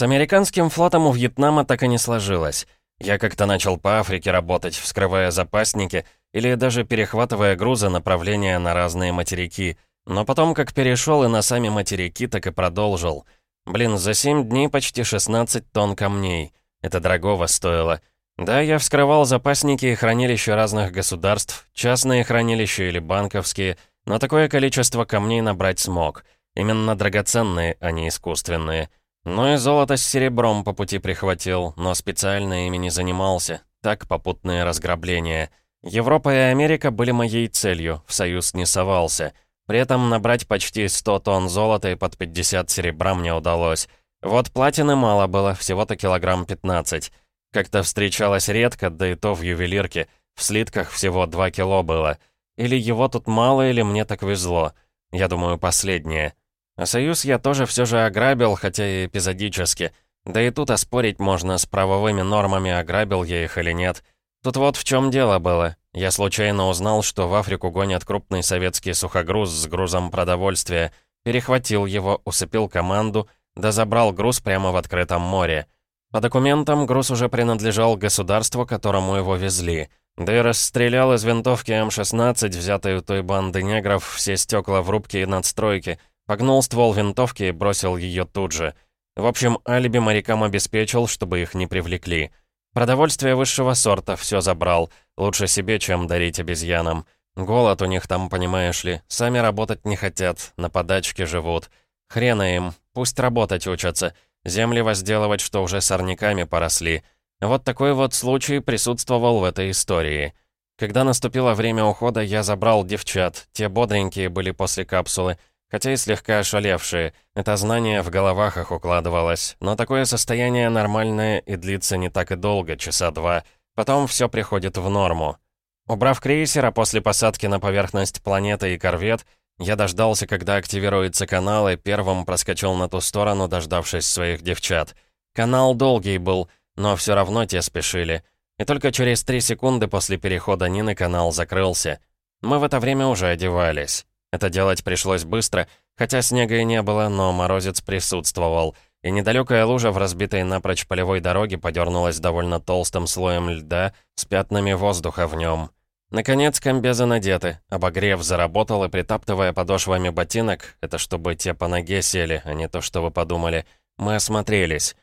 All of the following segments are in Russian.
С американским флотом у Вьетнама так и не сложилось. Я как-то начал по Африке работать, вскрывая запасники или даже перехватывая грузы направления на разные материки. Но потом как перешел и на сами материки, так и продолжил. Блин, за 7 дней почти 16 тонн камней. Это дорогого стоило. Да, я вскрывал запасники и хранилища разных государств, частные хранилища или банковские, но такое количество камней набрать смог. Именно драгоценные, а не искусственные. Ну и золото с серебром по пути прихватил, но специально ими не занимался. Так, попутные разграбления. Европа и Америка были моей целью, в союз не совался. При этом набрать почти 100 тонн золота и под 50 серебра мне удалось. Вот платины мало было, всего-то килограмм 15. Как-то встречалась редко, да и то в ювелирке. В слитках всего 2 кило было. Или его тут мало, или мне так везло. Я думаю, последнее. А Союз я тоже все же ограбил, хотя и эпизодически. Да и тут оспорить можно, с правовыми нормами ограбил я их или нет. Тут вот в чем дело было. Я случайно узнал, что в Африку гонят крупный советский сухогруз с грузом продовольствия. Перехватил его, усыпил команду, да забрал груз прямо в открытом море. По документам, груз уже принадлежал государству, которому его везли. Да и расстрелял из винтовки М-16, взятой у той банды негров, все стекла в рубке и надстройки, погнул ствол винтовки и бросил ее тут же. В общем, алиби морякам обеспечил, чтобы их не привлекли. Продовольствие высшего сорта, все забрал. Лучше себе, чем дарить обезьянам. Голод у них там, понимаешь ли. Сами работать не хотят, на подачке живут. Хрена им, пусть работать учатся. Земли возделывать, что уже сорняками поросли. Вот такой вот случай присутствовал в этой истории. Когда наступило время ухода, я забрал девчат. Те бодренькие были после капсулы, хотя и слегка ошалевшие. Это знание в головах их укладывалось. Но такое состояние нормальное и длится не так и долго, часа два. Потом все приходит в норму. Убрав крейсер, а после посадки на поверхность планеты и корвет, я дождался, когда активируется канал, и первым проскочил на ту сторону, дождавшись своих девчат. Канал долгий был, но все равно те спешили. И только через три секунды после перехода Нины канал закрылся. Мы в это время уже одевались. Это делать пришлось быстро, хотя снега и не было, но морозец присутствовал. И недалекая лужа в разбитой напрочь полевой дороге подернулась довольно толстым слоем льда с пятнами воздуха в нем. Наконец, комбезы надеты. Обогрев заработал, и притаптывая подошвами ботинок, это чтобы те по ноге сели, а не то, что вы подумали, мы осмотрелись.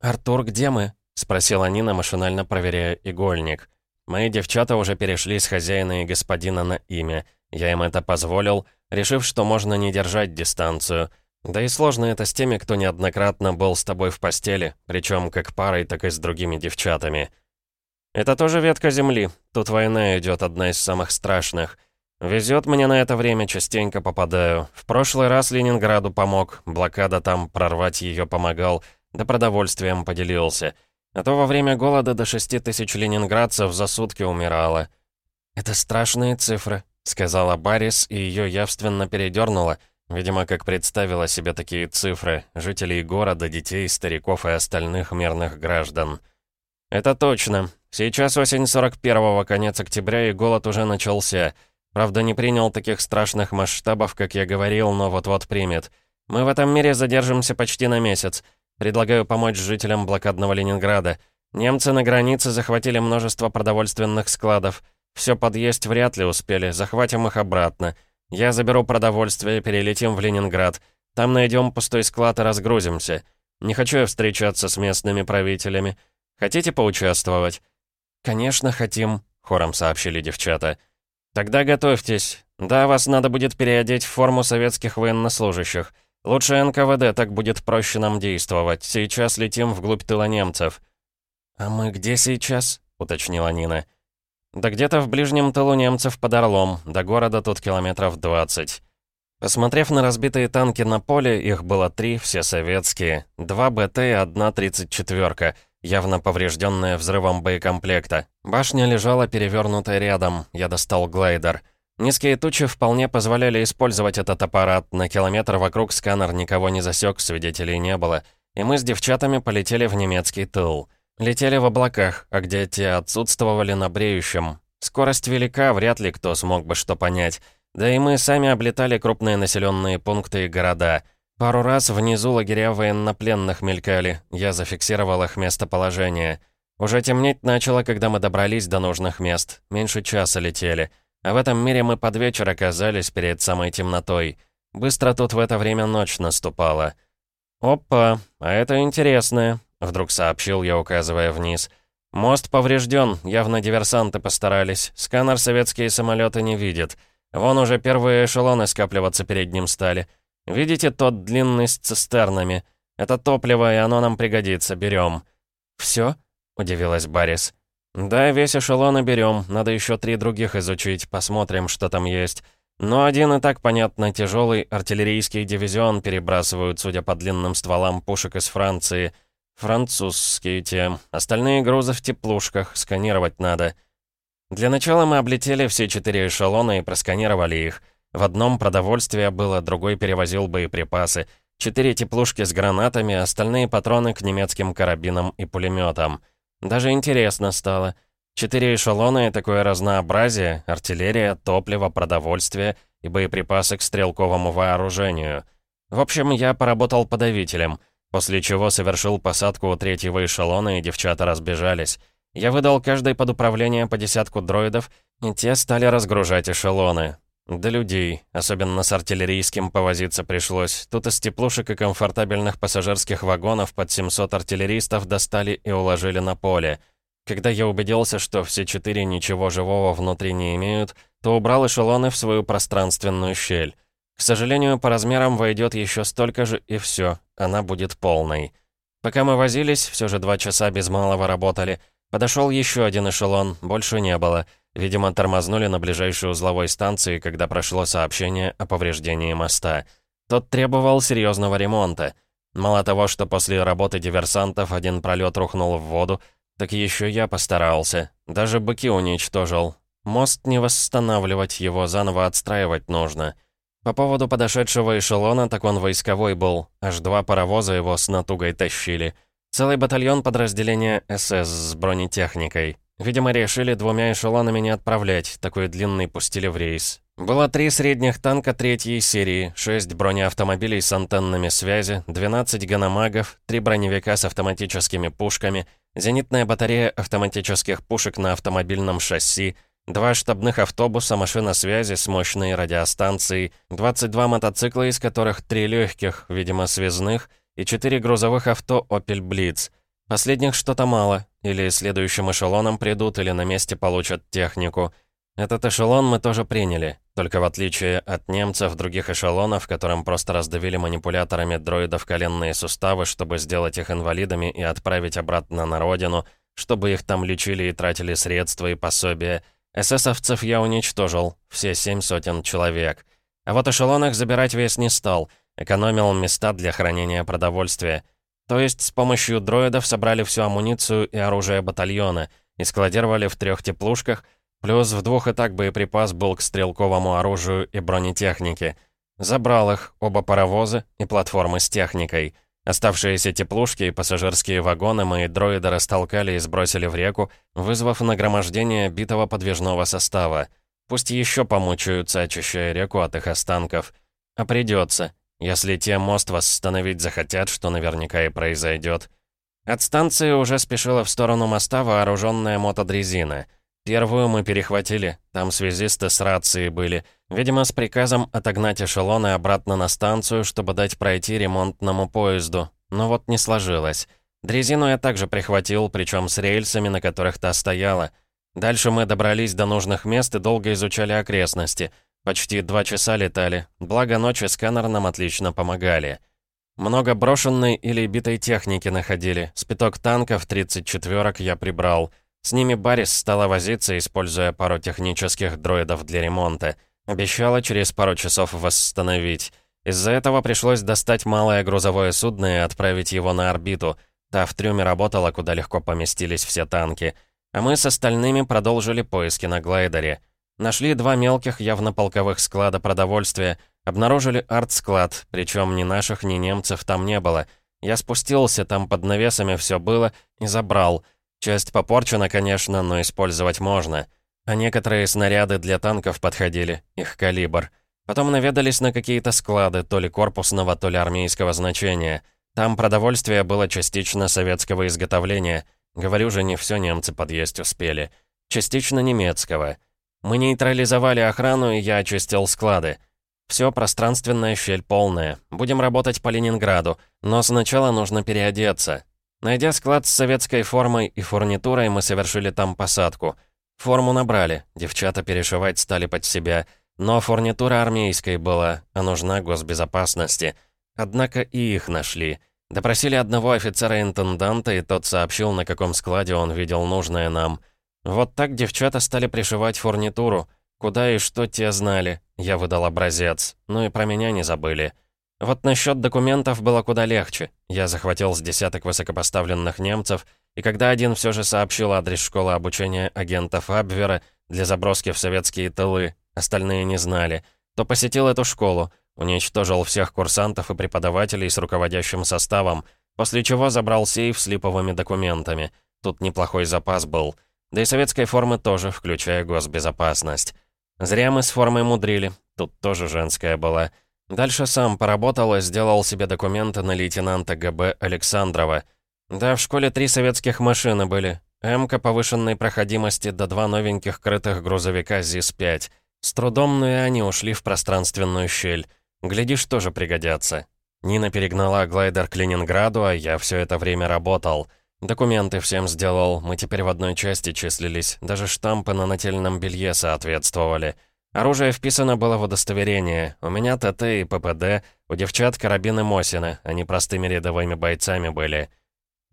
«Артур, где мы?» — спросила Нина, машинально проверяя игольник. Мои девчата уже перешли с хозяина и господина на имя. Я им это позволил, решив, что можно не держать дистанцию. Да и сложно это с теми, кто неоднократно был с тобой в постели, причем как парой, так и с другими девчатами. «Это тоже ветка земли. Тут война идет, одна из самых страшных. Везет мне на это время, частенько попадаю. В прошлый раз Ленинграду помог, блокада там, прорвать ее помогал, да продовольствием поделился. А то во время голода до шести тысяч ленинградцев за сутки умирало». «Это страшные цифры», — сказала Барис, и ее явственно передернуло, видимо, как представила себе такие цифры, жителей города, детей, стариков и остальных мирных граждан. «Это точно. Сейчас осень 41-го, конец октября, и голод уже начался. Правда, не принял таких страшных масштабов, как я говорил, но вот-вот примет. Мы в этом мире задержимся почти на месяц. Предлагаю помочь жителям блокадного Ленинграда. Немцы на границе захватили множество продовольственных складов. Все подъесть вряд ли успели, захватим их обратно. Я заберу продовольствие, перелетим в Ленинград. Там найдем пустой склад и разгрузимся. Не хочу я встречаться с местными правителями. Хотите поучаствовать?» «Конечно, хотим», — хором сообщили девчата. «Тогда готовьтесь. Да, вас надо будет переодеть в форму советских военнослужащих. Лучше НКВД, так будет проще нам действовать. Сейчас летим вглубь тыла немцев». «А мы где сейчас?» — уточнила Нина. «Да где-то в ближнем тылу немцев под Орлом. До города тут километров 20». Посмотрев на разбитые танки на поле, их было три, все советские. Два БТ и одна 34-ка — явно поврежденная взрывом боекомплекта. Башня лежала перевернутая рядом, я достал глайдер. Низкие тучи вполне позволяли использовать этот аппарат, на километр вокруг сканер никого не засек, свидетелей не было. И мы с девчатами полетели в немецкий тыл. Летели в облаках, а где те отсутствовали на бреющем. Скорость велика, вряд ли кто смог бы что понять. Да и мы сами облетали крупные населенные пункты и города. Пару раз внизу лагеря военнопленных мелькали, я зафиксировал их местоположение. Уже темнеть начало, когда мы добрались до нужных мест. Меньше часа летели. А в этом мире мы под вечер оказались перед самой темнотой. Быстро тут в это время ночь наступала. «Опа, а это интересно», — вдруг сообщил я, указывая вниз. «Мост поврежден, явно диверсанты постарались. Сканер советские самолеты не видит. Вон уже первые эшелоны скапливаться перед ним стали. Видите тот длинный с цистернами? Это топливо, и оно нам пригодится, берем. «Все?» — удивилась Барис. «Да, весь эшелон и берем. Надо еще три других изучить, посмотрим, что там есть. Но один и так, понятно, тяжелый артиллерийский дивизион перебрасывают, судя по длинным стволам пушек из Франции. Французские те. Остальные грузы в теплушках, сканировать надо». Для начала мы облетели все четыре эшелона и просканировали их. В одном продовольствие было, другой перевозил боеприпасы. Четыре теплушки с гранатами, остальные патроны к немецким карабинам и пулеметам. Даже интересно стало. Четыре эшелона и такое разнообразие, артиллерия, топливо, продовольствие и боеприпасы к стрелковому вооружению. В общем, я поработал подавителем, после чего совершил посадку у третьего эшелона, и девчата разбежались. Я выдал каждой под управление по десятку дроидов, и те стали разгружать эшелоны. Да людей, особенно с артиллерийским, повозиться пришлось. Тут из теплушек и комфортабельных пассажирских вагонов под 700 артиллеристов достали и уложили на поле. Когда я убедился, что все четыре ничего живого внутри не имеют, то убрал эшелоны в свою пространственную щель. К сожалению, по размерам войдет еще столько же, и все, она будет полной. Пока мы возились, все же два часа без малого работали, подошел еще один эшелон, больше не было — Видимо, тормознули на ближайшей узловой станции, когда прошло сообщение о повреждении моста. Тот требовал серьезного ремонта. Мало того, что после работы диверсантов один пролет рухнул в воду, так еще я постарался. Даже быки уничтожил. Мост не восстанавливать, его заново отстраивать нужно. По поводу подошедшего эшелона, так он войсковой был. Аж два паровоза его с натугой тащили. Целый батальон подразделения СС с бронетехникой. Видимо, решили двумя эшелонами не отправлять, такой длинный пустили в рейс. Было три средних танка третьей серии, шесть бронеавтомобилей с антеннами связи, 12 ганамагов, три броневика с автоматическими пушками, зенитная батарея автоматических пушек на автомобильном шасси, два штабных автобуса, машина связи с мощной радиостанцией, 22 мотоцикла, из которых три легких, видимо, связных, и четыре грузовых авто «Опель Блиц». Последних что-то мало, или следующим эшелоном придут, или на месте получат технику. Этот эшелон мы тоже приняли, только в отличие от немцев, других эшелонов, которым просто раздавили манипуляторами дроидов коленные суставы, чтобы сделать их инвалидами и отправить обратно на родину, чтобы их там лечили и тратили средства и пособия, эсэсовцев я уничтожил, все семь сотен человек. А вот эшелон их забирать весь не стал, экономил места для хранения продовольствия. То есть с помощью дроидов собрали всю амуницию и оружие батальона и складировали в трех теплушках, плюс в двух и так боеприпас был к стрелковому оружию и бронетехнике. Забрал их, оба паровозы и платформы с техникой. Оставшиеся теплушки и пассажирские вагоны мои дроиды растолкали и сбросили в реку, вызвав нагромождение битого подвижного состава. Пусть еще помучаются, очищая реку от их останков. А придется. Если те мост восстановить захотят, что наверняка и произойдет. От станции уже спешила в сторону моста вооруженная мотодрезина. Первую мы перехватили, там связисты с рацией были. Видимо, с приказом отогнать эшелоны обратно на станцию, чтобы дать пройти ремонтному поезду. Но вот не сложилось. Дрезину я также прихватил, причем с рельсами, на которых та стояла. Дальше мы добрались до нужных мест и долго изучали окрестности — Почти два часа летали, благо ночи сканер нам отлично помогали. Много брошенной или битой техники находили, спиток танков 34-ок я прибрал. С ними Барис стала возиться, используя пару технических дроидов для ремонта. Обещала через пару часов восстановить. Из-за этого пришлось достать малое грузовое судно и отправить его на орбиту. Та в трюме работала, куда легко поместились все танки. А мы с остальными продолжили поиски на глайдере. Нашли два мелких, явно полковых склада продовольствия. Обнаружили арт-склад, причем ни наших, ни немцев там не было. Я спустился, там под навесами все было, и забрал. Часть попорчена, конечно, но использовать можно. А некоторые снаряды для танков подходили, их калибр. Потом наведались на какие-то склады, то ли корпусного, то ли армейского значения. Там продовольствие было частично советского изготовления. Говорю же, не все немцы подъесть успели. Частично немецкого. Мы нейтрализовали охрану, и я очистил склады. Все пространственная щель полная. Будем работать по Ленинграду, но сначала нужно переодеться. Найдя склад с советской формой и фурнитурой, мы совершили там посадку. Форму набрали, девчата перешивать стали под себя, но фурнитура армейской была, а нужна госбезопасности. Однако и их нашли. Допросили одного офицера-интенданта, и тот сообщил, на каком складе он видел нужное нам. Вот так девчата стали пришивать фурнитуру. Куда и что те знали. Я выдал образец. Ну и про меня не забыли. Вот насчет документов было куда легче. Я захватил с десяток высокопоставленных немцев, и когда один все же сообщил адрес школы обучения агентов Абвера для заброски в советские тылы, остальные не знали, то посетил эту школу, уничтожил всех курсантов и преподавателей с руководящим составом, после чего забрал сейф с липовыми документами. Тут неплохой запас был. Да и советской формы тоже, включая госбезопасность. Зря мы с формой мудрили, тут тоже женская была. Дальше сам поработал и сделал себе документы на лейтенанта ГБ Александрова. Да, в школе три советских машины были. МК повышенной проходимости до два новеньких крытых грузовика ЗИС-5. С трудом, но и они ушли в пространственную щель. Глядишь, тоже пригодятся. Нина перегнала глайдер к Ленинграду, а я все это время работал. Документы всем сделал, мы теперь в одной части числились, даже штампы на нательном белье соответствовали. Оружие вписано было в удостоверение. У меня ТТ и ППД, у девчат карабины Мосина, они простыми рядовыми бойцами были.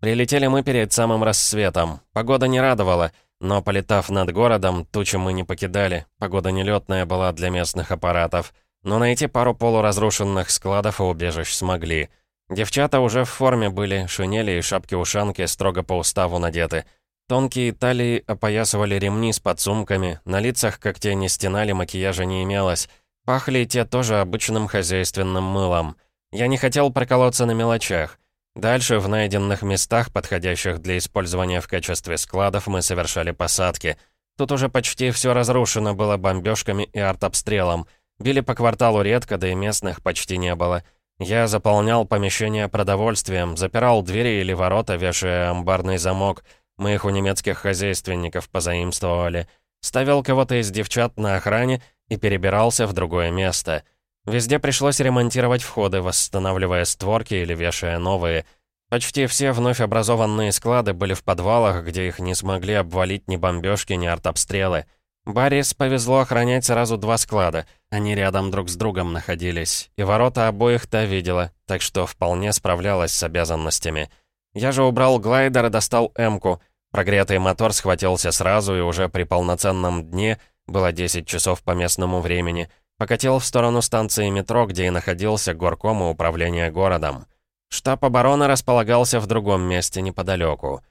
Прилетели мы перед самым рассветом. Погода не радовала, но, полетав над городом, тучи мы не покидали. Погода нелетная была для местных аппаратов. Но найти пару полуразрушенных складов и убежищ смогли. Девчата уже в форме были, шинели и шапки-ушанки строго по уставу надеты — Тонкие талии опоясывали ремни с подсумками, на лицах, как те стенали, макияжа не имелось. Пахли те тоже обычным хозяйственным мылом. Я не хотел проколоться на мелочах. Дальше, в найденных местах, подходящих для использования в качестве складов, мы совершали посадки. Тут уже почти все разрушено было бомбежками и артобстрелом. Били по кварталу редко, да и местных почти не было. Я заполнял помещение продовольствием, запирал двери или ворота, вешая амбарный замок — мы их у немецких хозяйственников позаимствовали. Ставил кого-то из девчат на охране и перебирался в другое место. Везде пришлось ремонтировать входы, восстанавливая створки или вешая новые. Почти все вновь образованные склады были в подвалах, где их не смогли обвалить ни бомбежки, ни артобстрелы. Баррис повезло охранять сразу два склада. Они рядом друг с другом находились. И ворота обоих та видела, так что вполне справлялась с обязанностями. Я же убрал глайдер и достал Эмку. Прогретый мотор схватился сразу и уже при полноценном дне, было 10 часов по местному времени, покатил в сторону станции метро, где и находился горком и управление городом. Штаб обороны располагался в другом месте неподалеку.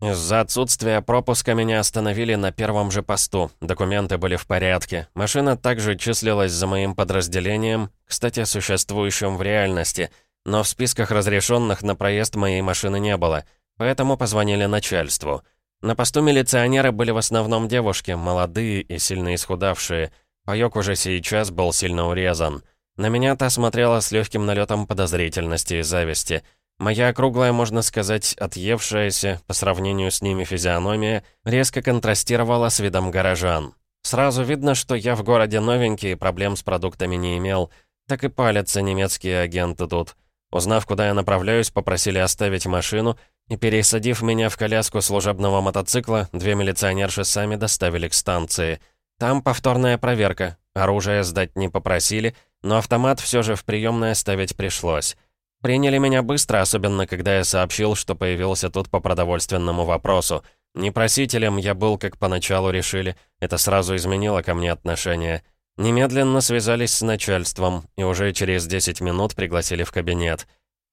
Из-за отсутствия пропуска меня остановили на первом же посту. Документы были в порядке. Машина также числилась за моим подразделением, кстати, существующим в реальности, но в списках разрешенных на проезд моей машины не было — Поэтому позвонили начальству. На посту милиционеры были в основном девушки, молодые и сильно исхудавшие. Паёк уже сейчас был сильно урезан. На меня та смотрела с легким налетом подозрительности и зависти. Моя округлая, можно сказать, отъевшаяся, по сравнению с ними физиономия, резко контрастировала с видом горожан. Сразу видно, что я в городе новенький и проблем с продуктами не имел. Так и палятся немецкие агенты тут. Узнав, куда я направляюсь, попросили оставить машину пересадив меня в коляску служебного мотоцикла, две милиционерши сами доставили к станции. Там повторная проверка. Оружие сдать не попросили, но автомат все же в приемное ставить пришлось. Приняли меня быстро, особенно когда я сообщил, что появился тут по продовольственному вопросу. Не просителем я был, как поначалу решили. Это сразу изменило ко мне отношение. Немедленно связались с начальством, и уже через 10 минут пригласили в кабинет.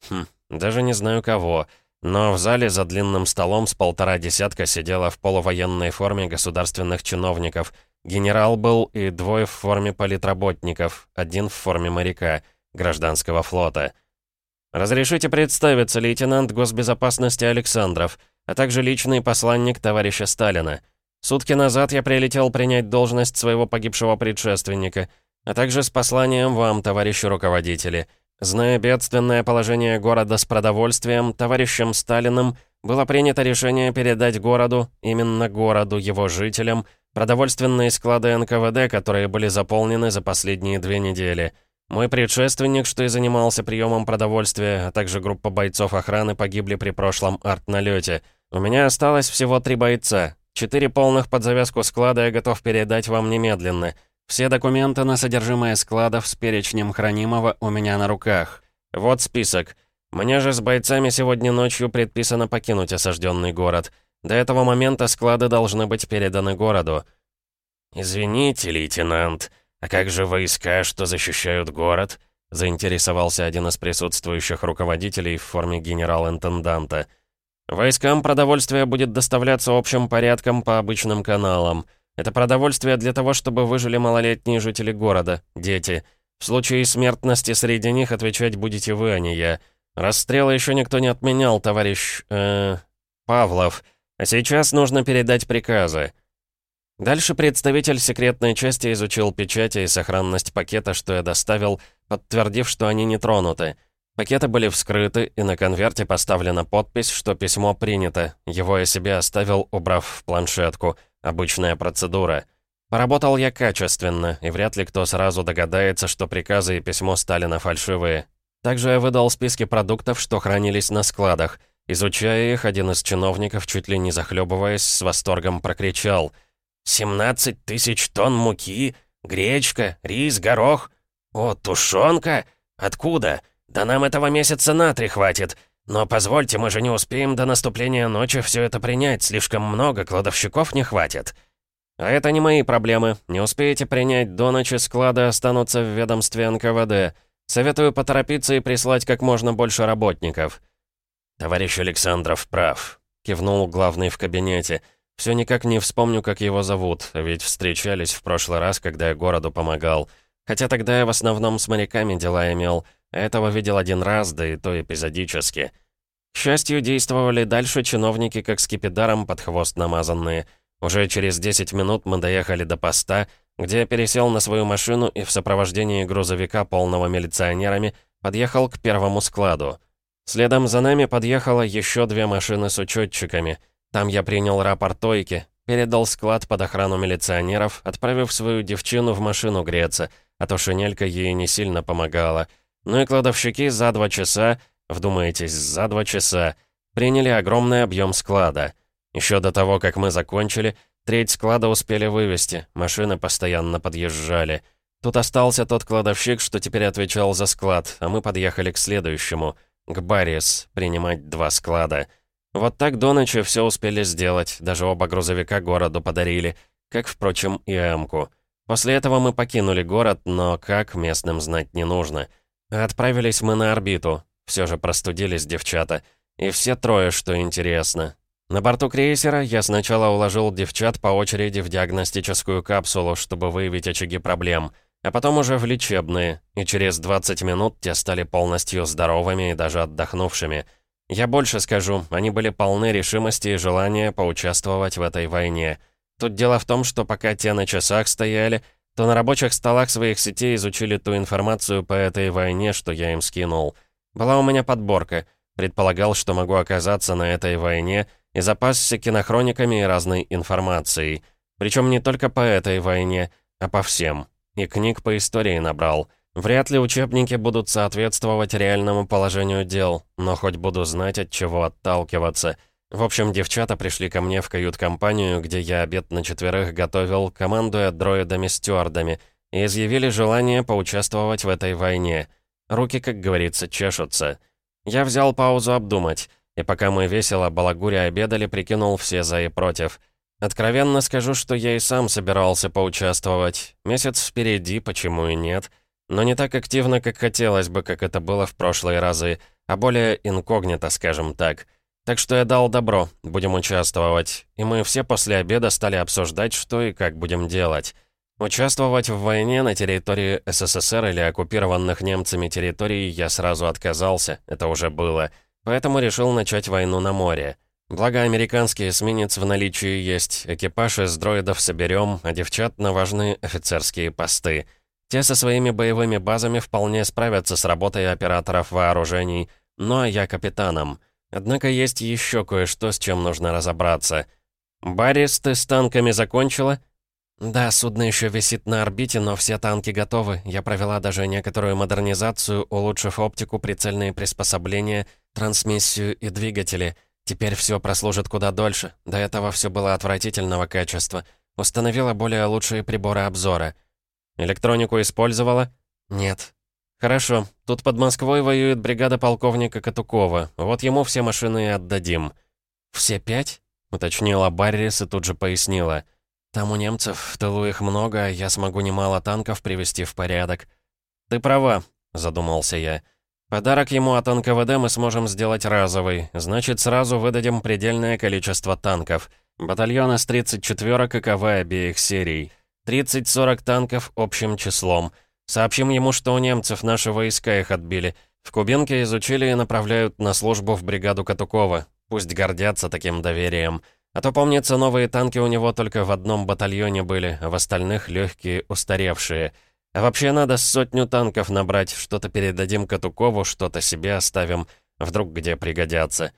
Хм, даже не знаю кого. Но в зале за длинным столом с полтора десятка сидело в полувоенной форме государственных чиновников. Генерал был и двое в форме политработников, один в форме моряка, гражданского флота. «Разрешите представиться, лейтенант госбезопасности Александров, а также личный посланник товарища Сталина. Сутки назад я прилетел принять должность своего погибшего предшественника. а также с посланием вам, товарищи руководители. Зная бедственное положение города с продовольствием, товарищем Сталиным было принято решение передать городу, именно городу, его жителям, продовольственные склады НКВД, которые были заполнены за последние две недели. Мой предшественник, что и занимался приемом продовольствия, а также группа бойцов охраны погибли при прошлом артналете. У меня осталось всего три бойца. Четыре полных под завязку склада я готов передать вам немедленно — все документы на содержимое складов с перечнем хранимого у меня на руках. Вот список. Мне же с бойцами сегодня ночью предписано покинуть осажденный город. До этого момента склады должны быть переданы городу. «Извините, лейтенант, а как же войска, что защищают город?» заинтересовался один из присутствующих руководителей в форме генерал-интенданта. «Войскам продовольствие будет доставляться общим порядком по обычным каналам». Это продовольствие для того, чтобы выжили малолетние жители города, дети. В случае смертности среди них отвечать будете вы, а не я. Расстрелы еще никто не отменял, товарищ... Э, Павлов. А сейчас нужно передать приказы. Дальше представитель секретной части изучил печати и сохранность пакета, что я доставил, подтвердив, что они не тронуты. Пакеты были вскрыты, и на конверте поставлена подпись, что письмо принято. Его я себе оставил, убрав в планшетку — Обычная процедура. Поработал я качественно, и вряд ли кто сразу догадается, что приказы и письмо Сталина фальшивые. Также я выдал списки продуктов, что хранились на складах. Изучая их, один из чиновников, чуть ли не захлебываясь, с восторгом прокричал. «17 тысяч тонн муки, гречка, рис, горох. О, тушенка? Откуда? Да нам этого месяца на три хватит. «Но позвольте, мы же не успеем до наступления ночи все это принять, слишком много, кладовщиков не хватит». «А это не мои проблемы. Не успеете принять до ночи, склады останутся в ведомстве НКВД. Советую поторопиться и прислать как можно больше работников». «Товарищ Александров прав», — кивнул главный в кабинете. «Все никак не вспомню, как его зовут, ведь встречались в прошлый раз, когда я городу помогал. Хотя тогда я в основном с моряками дела имел». Этого видел один раз, да и то эпизодически. К счастью, действовали дальше чиновники, как скипидаром под хвост намазанные. Уже через 10 минут мы доехали до поста, где я пересел на свою машину и в сопровождении грузовика, полного милиционерами, подъехал к первому складу. Следом за нами подъехало еще две машины с учетчиками. Там я принял рапорт Тойки, передал склад под охрану милиционеров, отправив свою девчину в машину греться, а то шинелька ей не сильно помогала — ну и кладовщики за два часа, вдумайтесь, за два часа, приняли огромный объем склада. Еще до того, как мы закончили, треть склада успели вывести, машины постоянно подъезжали. Тут остался тот кладовщик, что теперь отвечал за склад, а мы подъехали к следующему, к Баррис, принимать два склада. Вот так до ночи все успели сделать, даже оба грузовика городу подарили, как, впрочем, и Эмку. После этого мы покинули город, но как, местным знать не нужно — Отправились мы на орбиту. Все же простудились девчата. И все трое, что интересно. На борту крейсера я сначала уложил девчат по очереди в диагностическую капсулу, чтобы выявить очаги проблем, а потом уже в лечебные, и через 20 минут те стали полностью здоровыми и даже отдохнувшими. Я больше скажу, они были полны решимости и желания поучаствовать в этой войне. Тут дело в том, что пока те на часах стояли, то на рабочих столах своих сетей изучили ту информацию по этой войне, что я им скинул. Была у меня подборка. Предполагал, что могу оказаться на этой войне и запасся кинохрониками и разной информацией. Причем не только по этой войне, а по всем. И книг по истории набрал. Вряд ли учебники будут соответствовать реальному положению дел, но хоть буду знать, от чего отталкиваться — в общем, девчата пришли ко мне в кают-компанию, где я обед на четверых готовил, командуя дроидами-стюардами, и изъявили желание поучаствовать в этой войне. Руки, как говорится, чешутся. Я взял паузу обдумать, и пока мы весело балагуря обедали, прикинул все за и против. Откровенно скажу, что я и сам собирался поучаствовать. Месяц впереди, почему и нет. Но не так активно, как хотелось бы, как это было в прошлые разы, а более инкогнито, скажем так — так что я дал добро, будем участвовать. И мы все после обеда стали обсуждать, что и как будем делать. Участвовать в войне на территории СССР или оккупированных немцами территорий я сразу отказался, это уже было. Поэтому решил начать войну на море. Благо, американский эсминец в наличии есть, экипаж из дроидов соберем, а девчат на важные офицерские посты. Те со своими боевыми базами вполне справятся с работой операторов вооружений, ну а я капитаном. Однако есть еще кое-что, с чем нужно разобраться. «Баррис, ты с танками закончила?» «Да, судно еще висит на орбите, но все танки готовы. Я провела даже некоторую модернизацию, улучшив оптику, прицельные приспособления, трансмиссию и двигатели. Теперь все прослужит куда дольше. До этого все было отвратительного качества. Установила более лучшие приборы обзора». «Электронику использовала?» «Нет». «Хорошо. Тут под Москвой воюет бригада полковника Катукова. Вот ему все машины и отдадим». «Все пять?» — уточнила Баррис и тут же пояснила. «Там у немцев в тылу их много, я смогу немало танков привести в порядок». «Ты права», — задумался я. «Подарок ему от НКВД мы сможем сделать разовый, значит, сразу выдадим предельное количество танков. Батальон из 34 ККВ обеих серий. 30-40 танков общим числом. Сообщим ему, что у немцев наши войска их отбили. В Кубинке изучили и направляют на службу в бригаду Катукова. Пусть гордятся таким доверием». А то, помнится, новые танки у него только в одном батальоне были, а в остальных легкие, устаревшие. А вообще надо сотню танков набрать, что-то передадим Катукову, что-то себе оставим, вдруг где пригодятся.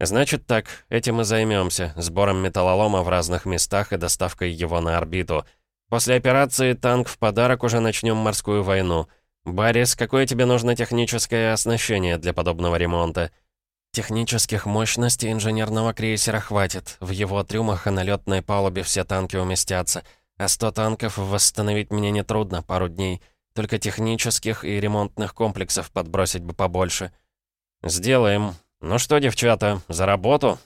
Значит так, этим и займемся, сбором металлолома в разных местах и доставкой его на орбиту. После операции «Танк в подарок» уже начнем морскую войну. Баррис, какое тебе нужно техническое оснащение для подобного ремонта?» Технических мощностей инженерного крейсера хватит. В его трюмах и на лётной палубе все танки уместятся. А 100 танков восстановить мне нетрудно, пару дней. Только технических и ремонтных комплексов подбросить бы побольше. Сделаем. Ну что, девчата, за работу?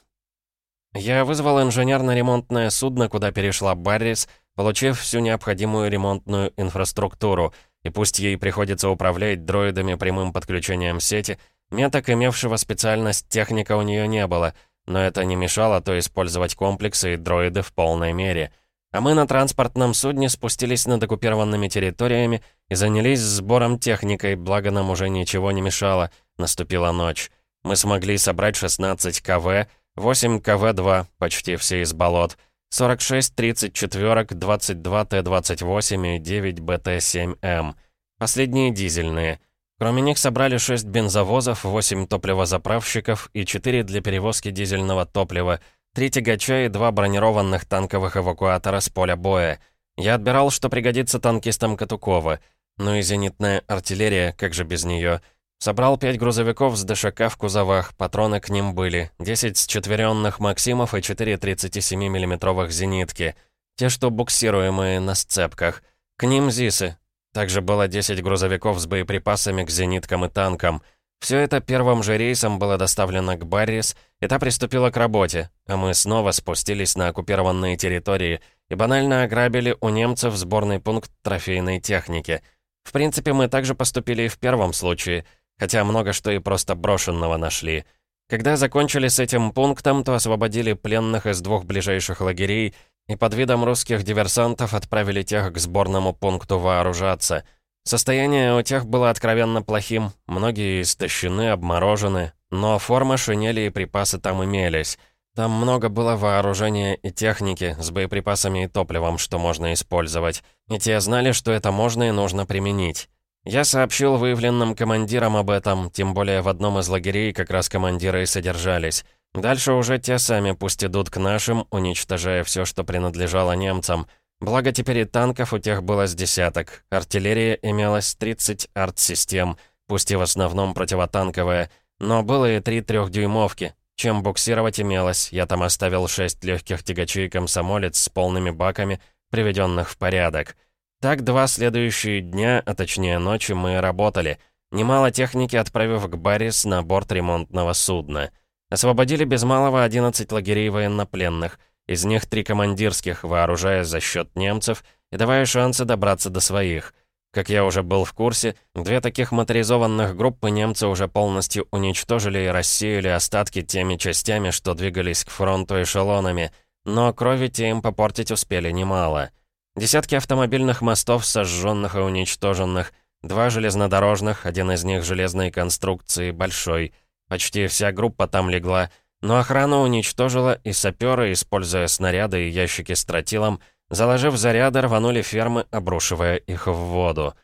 Я вызвал инженерно-ремонтное судно, куда перешла Баррис, получив всю необходимую ремонтную инфраструктуру. И пусть ей приходится управлять дроидами прямым подключением сети — Меток, имевшего специальность техника, у нее не было, но это не мешало то использовать комплексы и дроиды в полной мере. А мы на транспортном судне спустились над оккупированными территориями и занялись сбором техникой, благо нам уже ничего не мешало. Наступила ночь. Мы смогли собрать 16 КВ, 8 КВ-2, почти все из болот, 46 34 22 Т-28 и 9 БТ-7М. Последние дизельные — Кроме них собрали 6 бензовозов, 8 топливозаправщиков и 4 для перевозки дизельного топлива, 3 тягача и 2 бронированных танковых эвакуатора с поля боя. Я отбирал, что пригодится танкистам Катукова. Ну и зенитная артиллерия, как же без нее. Собрал 5 грузовиков с ДШК в кузовах, патроны к ним были, 10 счетверенных «Максимов» и 4 37 миллиметровых зенитки. Те, что буксируемые на сцепках. К ним ЗИСы, также было 10 грузовиков с боеприпасами к зениткам и танкам. Все это первым же рейсом было доставлено к Баррис, и та приступила к работе, а мы снова спустились на оккупированные территории и банально ограбили у немцев сборный пункт трофейной техники. В принципе, мы также поступили и в первом случае, хотя много что и просто брошенного нашли. Когда закончили с этим пунктом, то освободили пленных из двух ближайших лагерей и под видом русских диверсантов отправили тех к сборному пункту вооружаться. Состояние у тех было откровенно плохим, многие истощены, обморожены, но форма, шинели и припасы там имелись. Там много было вооружения и техники с боеприпасами и топливом, что можно использовать. И те знали, что это можно и нужно применить. Я сообщил выявленным командирам об этом, тем более в одном из лагерей как раз командиры и содержались. Дальше уже те сами пусть идут к нашим, уничтожая все, что принадлежало немцам. Благо теперь и танков у тех было с десяток. Артиллерия имелась 30 арт-систем, пусть и в основном противотанковая, но было и три трехдюймовки. Чем буксировать имелось, я там оставил шесть легких тягачей комсомолец с полными баками, приведенных в порядок. Так два следующие дня, а точнее ночи, мы работали. Немало техники отправив к Баррис на борт ремонтного судна. Освободили без малого 11 лагерей военнопленных, из них три командирских, вооружая за счет немцев и давая шансы добраться до своих. Как я уже был в курсе, две таких моторизованных группы немцы уже полностью уничтожили и рассеяли остатки теми частями, что двигались к фронту эшелонами, но крови те им попортить успели немало. Десятки автомобильных мостов сожженных и уничтоженных, два железнодорожных, один из них железной конструкции, большой — Почти вся группа там легла, но охрану уничтожила, и саперы, используя снаряды и ящики с тротилом, заложив заряды, рванули фермы, обрушивая их в воду.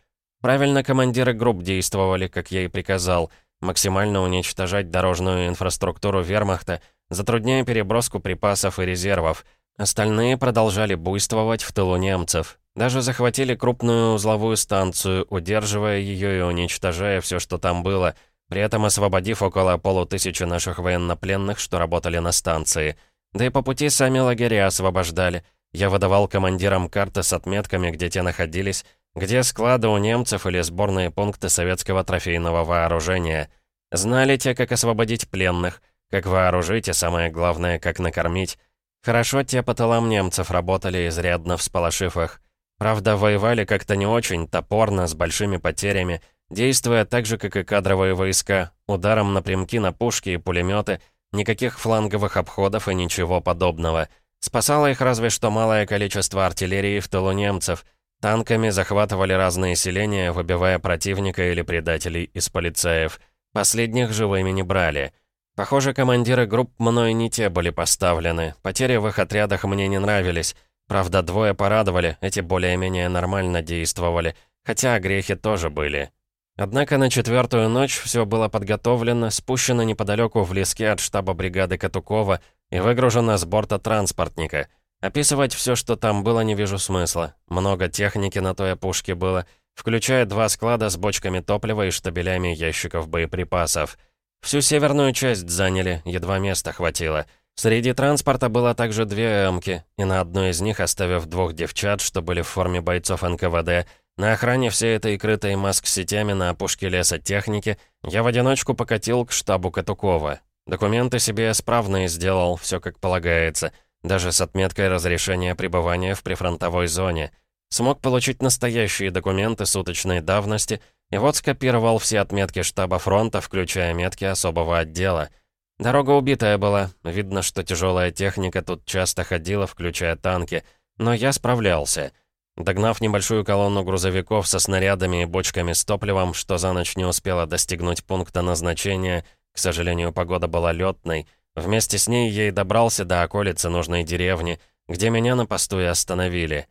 Правильно командиры групп действовали, как я и приказал, максимально уничтожать дорожную инфраструктуру вермахта, затрудняя переброску припасов и резервов. Остальные продолжали буйствовать в тылу немцев. Даже захватили крупную узловую станцию, удерживая ее и уничтожая все, что там было, при этом освободив около полутысячи наших военнопленных, что работали на станции. Да и по пути сами лагеря освобождали. Я выдавал командирам карты с отметками, где те находились, где склады у немцев или сборные пункты советского трофейного вооружения. Знали те, как освободить пленных, как вооружить и, самое главное, как накормить. Хорошо те по тылам немцев работали, изрядно всполошив их. Правда, воевали как-то не очень, топорно, с большими потерями, действуя так же, как и кадровые войска, ударом напрямки на пушки и пулеметы, никаких фланговых обходов и ничего подобного. Спасало их разве что малое количество артиллерии в тылу немцев. Танками захватывали разные селения, выбивая противника или предателей из полицаев. Последних живыми не брали. Похоже, командиры групп мной не те были поставлены. Потери в их отрядах мне не нравились. Правда, двое порадовали, эти более-менее нормально действовали, хотя грехи тоже были. Однако на четвертую ночь все было подготовлено, спущено неподалеку в леске от штаба бригады Катукова и выгружено с борта транспортника. Описывать все, что там было, не вижу смысла. Много техники на той опушке было, включая два склада с бочками топлива и штабелями ящиков боеприпасов. Всю северную часть заняли, едва места хватило — Среди транспорта было также две «Эмки», и на одной из них, оставив двух девчат, что были в форме бойцов НКВД, на охране всей этой крытой маск-сетями на опушке леса техники, я в одиночку покатил к штабу Катукова. Документы себе справные сделал, все как полагается, даже с отметкой разрешения пребывания в прифронтовой зоне. Смог получить настоящие документы суточной давности, и вот скопировал все отметки штаба фронта, включая метки особого отдела — Дорога убитая была, видно, что тяжелая техника тут часто ходила, включая танки, но я справлялся. Догнав небольшую колонну грузовиков со снарядами и бочками с топливом, что за ночь не успела достигнуть пункта назначения, к сожалению, погода была летной, вместе с ней я и добрался до околицы нужной деревни, где меня на посту и остановили.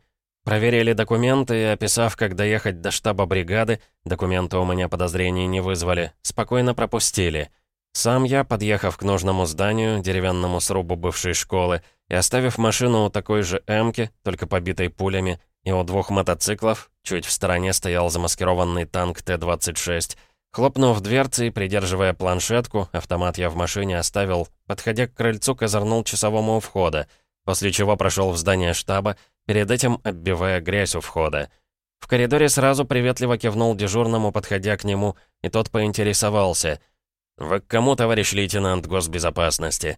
Проверили документы и, описав, как доехать до штаба бригады, документы у меня подозрений не вызвали, спокойно пропустили — сам я, подъехав к нужному зданию, деревянному срубу бывшей школы, и оставив машину у такой же «Эмки», только побитой пулями, и у двух мотоциклов, чуть в стороне стоял замаскированный танк Т-26. Хлопнув дверцы придерживая планшетку, автомат я в машине оставил, подходя к крыльцу, козырнул часовому у входа, после чего прошел в здание штаба, перед этим оббивая грязь у входа. В коридоре сразу приветливо кивнул дежурному, подходя к нему, и тот поинтересовался — «Вы к кому, товарищ лейтенант госбезопасности?»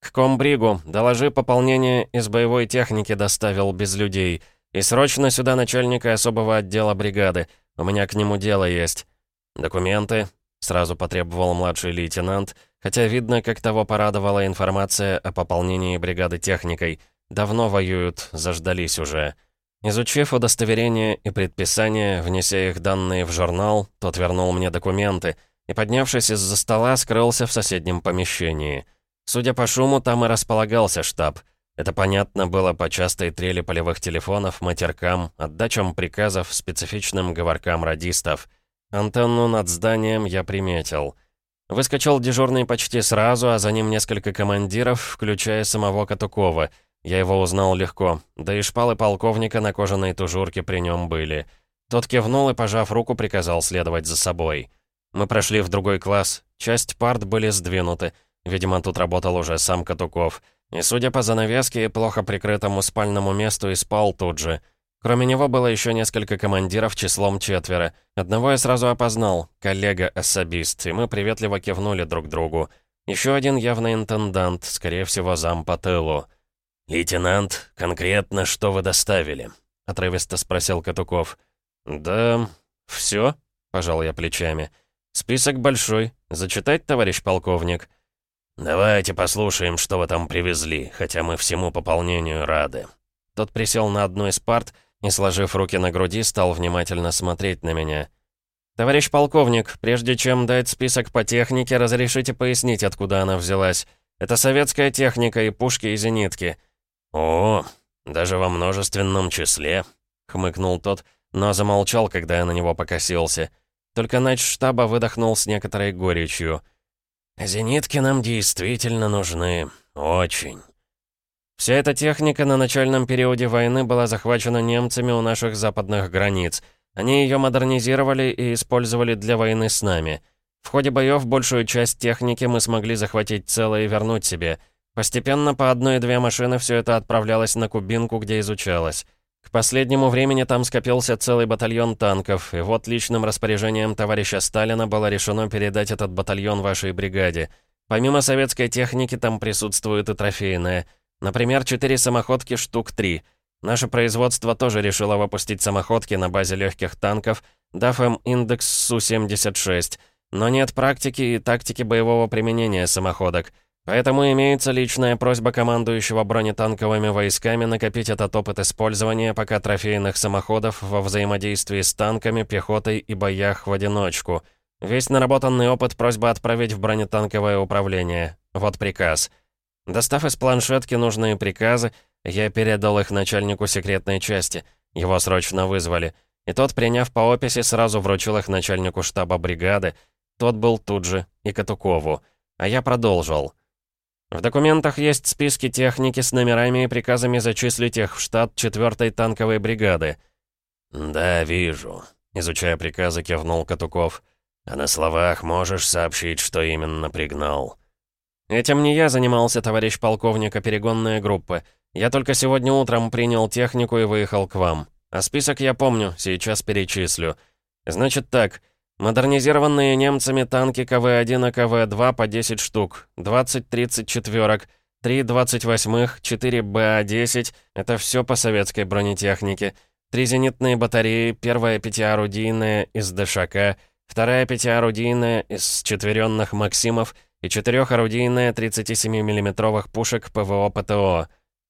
«К комбригу. Доложи пополнение из боевой техники доставил без людей. И срочно сюда начальника особого отдела бригады. У меня к нему дело есть». «Документы?» — сразу потребовал младший лейтенант, хотя видно, как того порадовала информация о пополнении бригады техникой. Давно воюют, заждались уже. Изучив удостоверение и предписание, внеся их данные в журнал, тот вернул мне документы — и, поднявшись из-за стола, скрылся в соседнем помещении. Судя по шуму, там и располагался штаб. Это понятно было по частой трели полевых телефонов, матеркам, отдачам приказов, специфичным говоркам радистов. Антенну над зданием я приметил. Выскочил дежурный почти сразу, а за ним несколько командиров, включая самого Катукова. Я его узнал легко, да и шпалы полковника на кожаной тужурке при нем были. Тот кивнул и, пожав руку, приказал следовать за собой. Мы прошли в другой класс. Часть парт были сдвинуты. Видимо, тут работал уже сам Катуков. И, судя по занавеске плохо прикрытому спальному месту, и спал тут же. Кроме него было еще несколько командиров числом четверо. Одного я сразу опознал, коллега-особист, и мы приветливо кивнули друг другу. Еще один явный интендант, скорее всего, зам по тылу. «Лейтенант, конкретно что вы доставили?» — отрывисто спросил Катуков. «Да, все», — пожал я плечами. «Список большой. Зачитать, товарищ полковник?» «Давайте послушаем, что вы там привезли, хотя мы всему пополнению рады». Тот присел на одну из парт и, сложив руки на груди, стал внимательно смотреть на меня. «Товарищ полковник, прежде чем дать список по технике, разрешите пояснить, откуда она взялась. Это советская техника и пушки, и зенитки». «О, даже во множественном числе», — хмыкнул тот, но замолчал, когда я на него покосился. Только нач штаба выдохнул с некоторой горечью. «Зенитки нам действительно нужны. Очень». Вся эта техника на начальном периоде войны была захвачена немцами у наших западных границ. Они ее модернизировали и использовали для войны с нами. В ходе боев большую часть техники мы смогли захватить целое и вернуть себе. Постепенно по одной-две машины все это отправлялось на Кубинку, где изучалось. К последнему времени там скопился целый батальон танков, и вот личным распоряжением товарища Сталина было решено передать этот батальон вашей бригаде. Помимо советской техники там присутствует и трофейная – Например, четыре самоходки штук три. Наше производство тоже решило выпустить самоходки на базе легких танков, дав им индекс Су-76. Но нет практики и тактики боевого применения самоходок. Поэтому имеется личная просьба командующего бронетанковыми войсками накопить этот опыт использования пока трофейных самоходов во взаимодействии с танками, пехотой и боях в одиночку. Весь наработанный опыт просьба отправить в бронетанковое управление. Вот приказ. Достав из планшетки нужные приказы, я передал их начальнику секретной части. Его срочно вызвали. И тот, приняв по описи, сразу вручил их начальнику штаба бригады. Тот был тут же, и Катукову. А я продолжил. В документах есть списки техники с номерами и приказами зачислить их в штат 4-й танковой бригады. «Да, вижу», — изучая приказы, кивнул Катуков. «А на словах можешь сообщить, что именно пригнал?» «Этим не я занимался, товарищ полковник, а перегонная группа. Я только сегодня утром принял технику и выехал к вам. А список я помню, сейчас перечислю. Значит так, модернизированные немцами танки КВ-1 и КВ-2 по 10 штук, 20-30 четверок, 3 28-х, 4 БА-10, это все по советской бронетехнике, три зенитные батареи, первая пятиорудийная из ДШК, вторая пятиорудийная из четверенных «Максимов», и четырехорудийная 37 миллиметровых пушек ПВО-ПТО.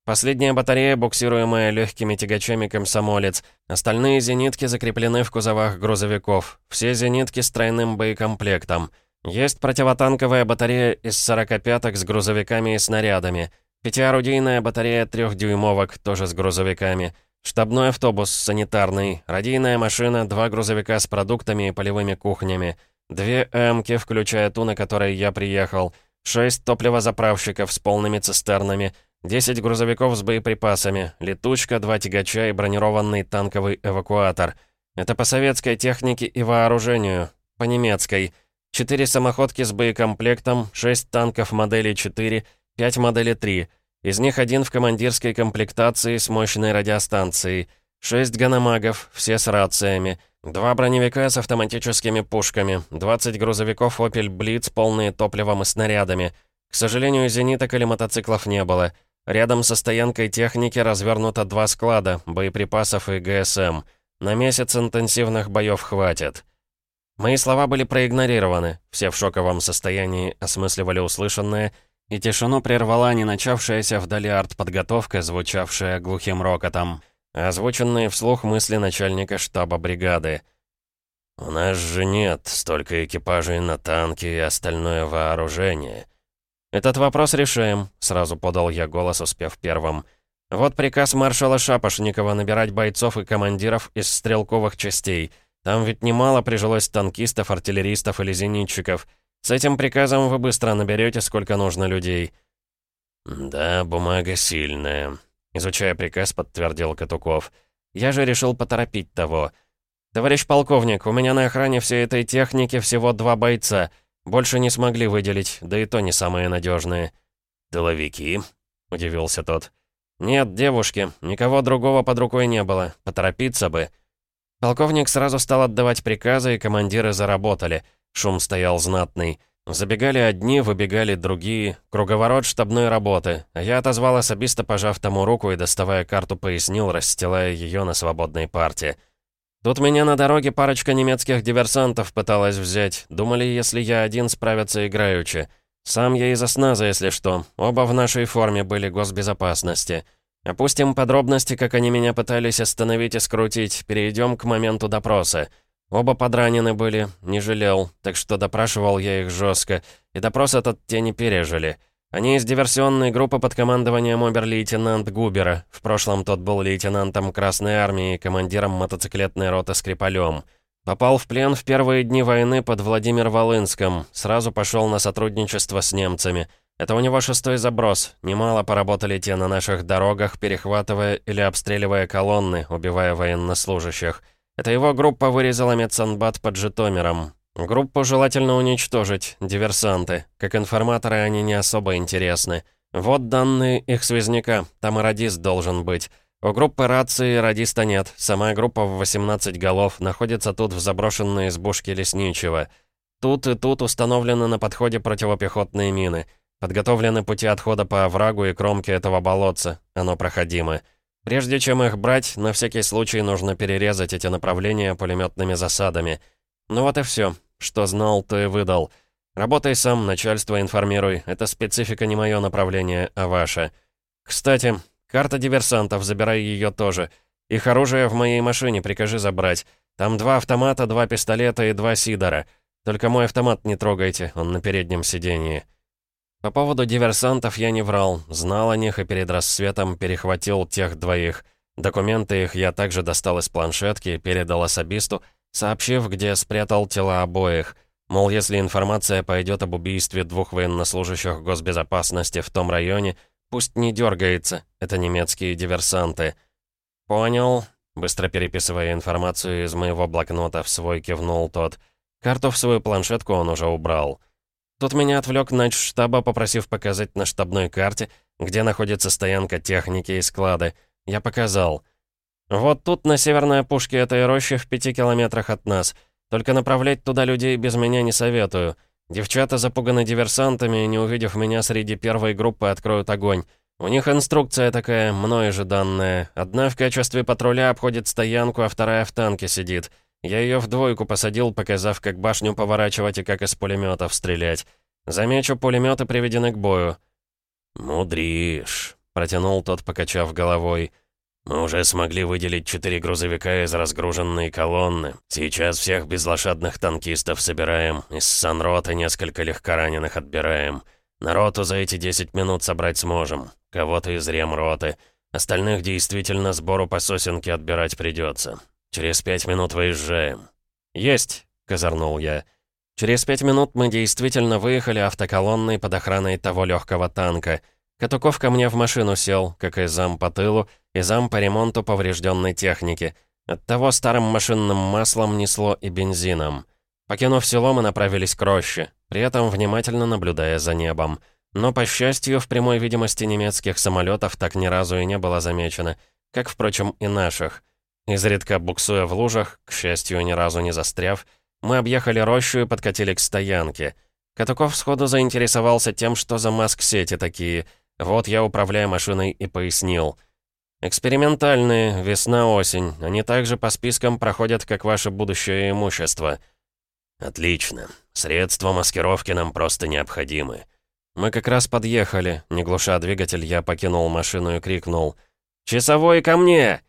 Последняя батарея, буксируемая легкими тягачами «Комсомолец». Остальные зенитки закреплены в кузовах грузовиков. Все зенитки с тройным боекомплектом. Есть противотанковая батарея из 45-ок с грузовиками и снарядами. Пятиорудийная батарея трехдюймовок, тоже с грузовиками. Штабной автобус санитарный, радийная машина, два грузовика с продуктами и полевыми кухнями. Две «Эмки», включая ту, на которой я приехал, шесть топливозаправщиков с полными цистернами, десять грузовиков с боеприпасами, летучка, два тягача и бронированный танковый эвакуатор. Это по советской технике и вооружению, по немецкой. Четыре самоходки с боекомплектом, шесть танков модели 4, пять модели 3. Из них один в командирской комплектации с мощной радиостанцией. Шесть ганамагов, все с рациями. Два броневика с автоматическими пушками, 20 грузовиков «Опель Блиц», полные топливом и снарядами. К сожалению, зениток или мотоциклов не было. Рядом со стоянкой техники развернуто два склада, боеприпасов и ГСМ. На месяц интенсивных боев хватит. Мои слова были проигнорированы, все в шоковом состоянии осмысливали услышанное, и тишину прервала не начавшаяся вдали артподготовка, звучавшая глухим рокотом. Озвученные вслух мысли начальника штаба бригады. «У нас же нет столько экипажей на танки и остальное вооружение». «Этот вопрос решаем», — сразу подал я голос, успев первым. «Вот приказ маршала Шапошникова набирать бойцов и командиров из стрелковых частей. Там ведь немало прижилось танкистов, артиллеристов или зенитчиков. С этим приказом вы быстро наберете, сколько нужно людей». «Да, бумага сильная», Изучая приказ, подтвердил Катуков. Я же решил поторопить того. «Товарищ полковник, у меня на охране всей этой техники всего два бойца. Больше не смогли выделить, да и то не самые надежные. «Тыловики?» — удивился тот. «Нет, девушки, никого другого под рукой не было. Поторопиться бы». Полковник сразу стал отдавать приказы, и командиры заработали. Шум стоял знатный. Забегали одни, выбегали другие. Круговорот штабной работы. А я отозвал особисто, пожав тому руку и, доставая карту, пояснил, расстилая ее на свободной парте. Тут меня на дороге парочка немецких диверсантов пыталась взять. Думали, если я один, справятся играючи. Сам я из осназа, если что. Оба в нашей форме были госбезопасности. Опустим подробности, как они меня пытались остановить и скрутить. Перейдем к моменту допроса. Оба подранены были, не жалел, так что допрашивал я их жестко, и допрос этот те не пережили. Они из диверсионной группы под командованием обер-лейтенант Губера. В прошлом тот был лейтенантом Красной Армии, командиром мотоциклетной роты Скрипалем. Попал в плен в первые дни войны под Владимир-Волынском. Сразу пошел на сотрудничество с немцами. Это у него шестой заброс. Немало поработали те на наших дорогах, перехватывая или обстреливая колонны, убивая военнослужащих. Это его группа вырезала медсанбат под Житомиром. Группу желательно уничтожить, диверсанты. Как информаторы они не особо интересны. Вот данные их связняка, там и радист должен быть. У группы рации радиста нет, сама группа в 18 голов находится тут в заброшенной избушке лесничего. Тут и тут установлены на подходе противопехотные мины. Подготовлены пути отхода по оврагу и кромке этого болотца, оно проходимо. Прежде чем их брать, на всякий случай нужно перерезать эти направления пулеметными засадами. Ну вот и все. Что знал, то и выдал. Работай сам, начальство информируй. Это специфика не мое направление, а ваше. Кстати, карта диверсантов, забирай ее тоже. Их оружие в моей машине прикажи забрать. Там два автомата, два пистолета и два сидора. Только мой автомат не трогайте, он на переднем сидении. По поводу диверсантов я не врал. Знал о них и перед рассветом перехватил тех двоих. Документы их я также достал из планшетки и передал особисту, сообщив, где спрятал тела обоих. Мол, если информация пойдет об убийстве двух военнослужащих госбезопасности в том районе, пусть не дергается, это немецкие диверсанты. «Понял», — быстро переписывая информацию из моего блокнота в свой кивнул тот. Карту в свою планшетку он уже убрал. Тут меня отвлек штаба, попросив показать на штабной карте, где находится стоянка техники и склады. Я показал — «Вот тут, на северной опушке этой рощи, в пяти километрах от нас. Только направлять туда людей без меня не советую. Девчата запуганы диверсантами и, не увидев меня среди первой группы, откроют огонь. У них инструкция такая, мною же данная. Одна в качестве патруля обходит стоянку, а вторая в танке сидит. Я ее в двойку посадил, показав, как башню поворачивать и как из пулеметов стрелять. Замечу, пулеметы приведены к бою». «Мудришь», — протянул тот, покачав головой. Мы уже смогли выделить четыре грузовика из разгруженной колонны. Сейчас всех безлошадных танкистов собираем. Из санрота несколько легкораненых отбираем. Народу за эти 10 минут собрать сможем. Кого-то из ремроты. Остальных действительно сбору по сосенке отбирать придется. Через пять минут выезжаем. «Есть!» — козырнул я. Через пять минут мы действительно выехали автоколонной под охраной того легкого танка — Катуков ко мне в машину сел, как и зам по тылу, и зам по ремонту поврежденной техники. Оттого старым машинным маслом несло и бензином. Покинув село, мы направились к роще, при этом внимательно наблюдая за небом. Но, по счастью, в прямой видимости немецких самолетов так ни разу и не было замечено, как, впрочем, и наших. Изредка буксуя в лужах, к счастью, ни разу не застряв, мы объехали рощу и подкатили к стоянке. Катуков сходу заинтересовался тем, что за маск-сети такие — вот я, управляя машиной, и пояснил. «Экспериментальные, весна-осень. Они также по спискам проходят, как ваше будущее имущество». «Отлично. Средства маскировки нам просто необходимы». Мы как раз подъехали. Не глуша двигатель, я покинул машину и крикнул. «Часовой, ко мне!»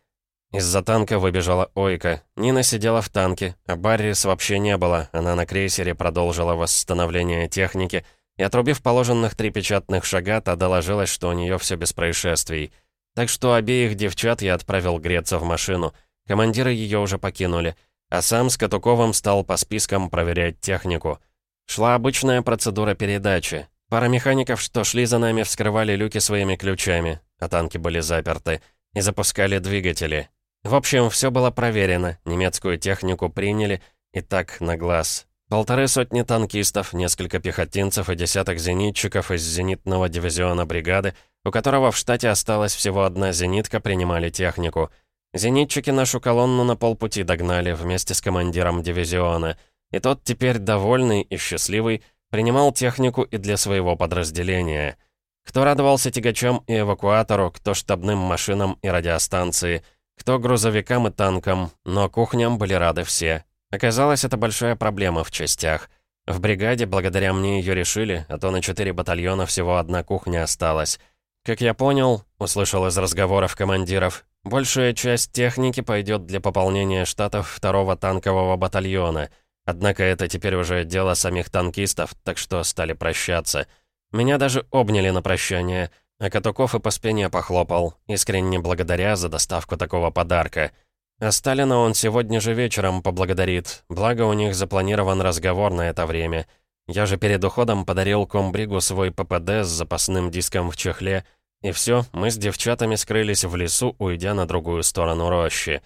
Из-за танка выбежала Ойка. Нина сидела в танке, а Баррис вообще не было. Она на крейсере продолжила восстановление техники — и отрубив положенных три печатных шага, та доложилась, что у нее все без происшествий. Так что обеих девчат я отправил греться в машину. Командиры ее уже покинули. А сам с Катуковым стал по спискам проверять технику. Шла обычная процедура передачи. Пара механиков, что шли за нами, вскрывали люки своими ключами, а танки были заперты, и запускали двигатели. В общем, все было проверено, немецкую технику приняли, и так на глаз. Полторы сотни танкистов, несколько пехотинцев и десяток зенитчиков из зенитного дивизиона бригады, у которого в штате осталась всего одна зенитка, принимали технику. Зенитчики нашу колонну на полпути догнали вместе с командиром дивизиона, и тот теперь довольный и счастливый принимал технику и для своего подразделения. Кто радовался тягачам и эвакуатору, кто штабным машинам и радиостанции, кто грузовикам и танкам, но кухням были рады все. Оказалось, это большая проблема в частях. В бригаде, благодаря мне, ее решили, а то на четыре батальона всего одна кухня осталась. Как я понял, услышал из разговоров командиров, большая часть техники пойдет для пополнения штатов второго танкового батальона. Однако это теперь уже дело самих танкистов, так что стали прощаться. Меня даже обняли на прощание, а Катуков и по спине похлопал, искренне благодаря за доставку такого подарка. А Сталина он сегодня же вечером поблагодарит, благо у них запланирован разговор на это время. Я же перед уходом подарил комбригу свой ППД с запасным диском в чехле, и все, мы с девчатами скрылись в лесу, уйдя на другую сторону рощи.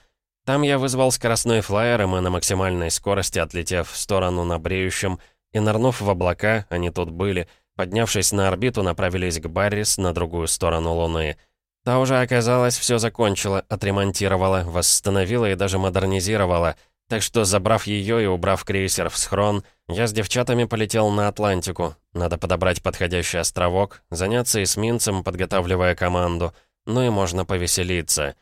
Там я вызвал скоростной флайер, и мы на максимальной скорости, отлетев в сторону на бреющем, и нырнув в облака, они тут были, поднявшись на орбиту, направились к Баррис на другую сторону Луны. Та уже, оказалось, все закончила, отремонтировала, восстановила и даже модернизировала, так что, забрав ее и убрав крейсер в схрон, я с девчатами полетел на Атлантику. Надо подобрать подходящий островок, заняться эсминцем, подготавливая команду, ну и можно повеселиться.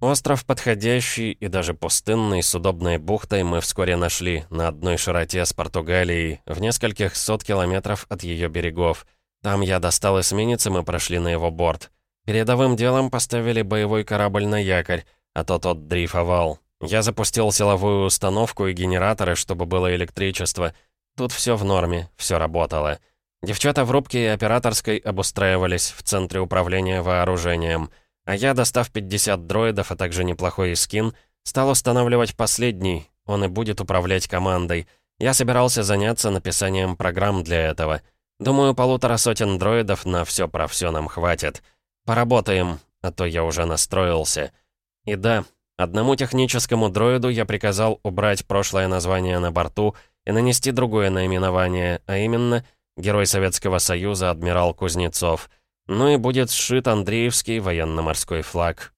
Остров подходящий и даже пустынный с удобной бухтой мы вскоре нашли на одной широте с Португалией, в нескольких сот километров от ее берегов. Там я достал эсминец, и мы прошли на его борт. Передовым делом поставили боевой корабль на якорь, а то тот дрейфовал. Я запустил силовую установку и генераторы, чтобы было электричество. Тут все в норме, все работало. Девчата в рубке и операторской обустраивались в центре управления вооружением — а я, достав 50 дроидов, а также неплохой скин, стал устанавливать последний, он и будет управлять командой. Я собирался заняться написанием программ для этого. Думаю, полутора сотен дроидов на все про все нам хватит. Поработаем, а то я уже настроился. И да, одному техническому дроиду я приказал убрать прошлое название на борту и нанести другое наименование, а именно Герой Советского Союза адмирал Кузнецов — ну и будет сшит Андреевский военно-морской флаг.